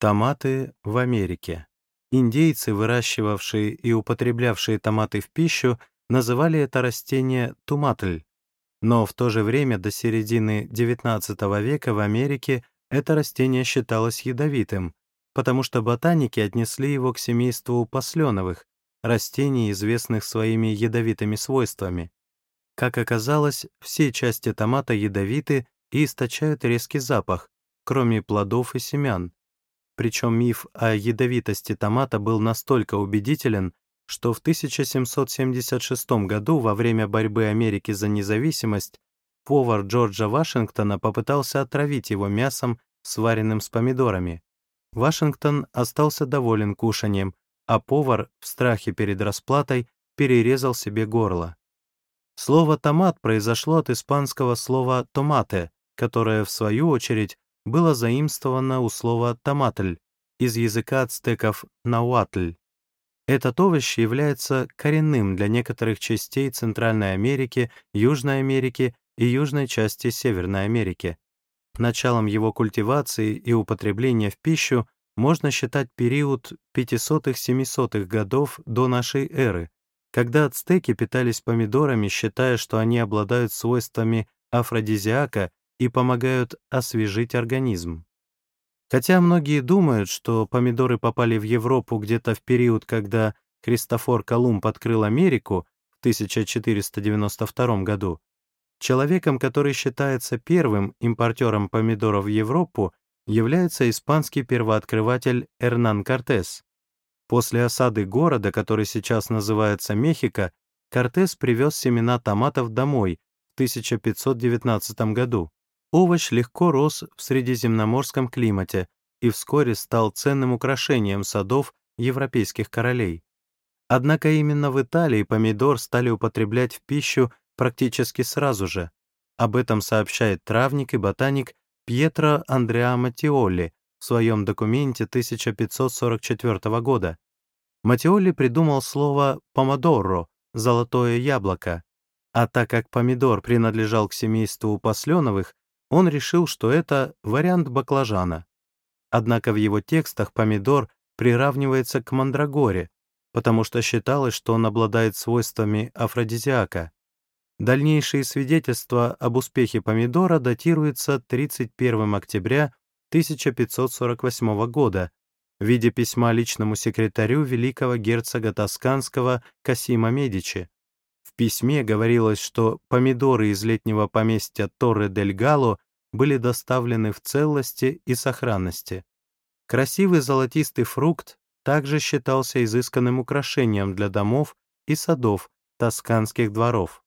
Томаты в Америке. Индейцы, выращивавшие и употреблявшие томаты в пищу, называли это растение туматль. Но в то же время до середины XIX века в Америке это растение считалось ядовитым, потому что ботаники отнесли его к семейству посленовых, растений, известных своими ядовитыми свойствами. Как оказалось, все части томата ядовиты и источают резкий запах, кроме плодов и семян. Причем миф о ядовитости томата был настолько убедителен, что в 1776 году во время борьбы Америки за независимость повар Джорджа Вашингтона попытался отравить его мясом, сваренным с помидорами. Вашингтон остался доволен кушанием, а повар в страхе перед расплатой перерезал себе горло. Слово «томат» произошло от испанского слова «томате», которое, в свою очередь, было заимствовано у слова «томатль» из языка ацтеков «науатль». Этот овощ является коренным для некоторых частей Центральной Америки, Южной Америки и южной части Северной Америки. Началом его культивации и употребления в пищу можно считать период 500-700-х годов до нашей эры, когда ацтеки питались помидорами, считая, что они обладают свойствами афродизиака и помогают освежить организм. Хотя многие думают, что помидоры попали в Европу где-то в период, когда Христофор Колумб открыл Америку в 1492 году, человеком, который считается первым импортером помидоров в Европу, является испанский первооткрыватель Эрнан Кортес. После осады города, который сейчас называется Мехико, Кортес привез семена томатов домой в 1519 году. Овощ легко рос в средиземноморском климате и вскоре стал ценным украшением садов европейских королей. Однако именно в Италии помидор стали употреблять в пищу практически сразу же. Об этом сообщает травник и ботаник Пьетро Андреа Матиолли в своем документе 1544 года. Матиолли придумал слово «помодоро» — «золотое яблоко», а так как помидор принадлежал к семейству посленовых, он решил, что это вариант баклажана. Однако в его текстах помидор приравнивается к мандрагоре, потому что считалось, что он обладает свойствами афродизиака. Дальнейшие свидетельства об успехе помидора датируются 31 октября 1548 года в виде письма личному секретарю великого герцога Тосканского Касима Медичи, в письме говорилось, что помидоры из летнего поместья Торре-дель-Гало были доставлены в целости и сохранности. Красивый золотистый фрукт также считался изысканным украшением для домов и садов тосканских дворов.